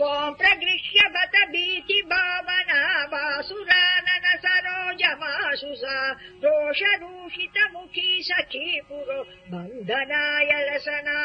त्वाम् प्रगृह्य बत भीतिभावना वासुरानन सरोजमासुसा दोषरूषितमुखी सखी पुरो बन्धनाय लसना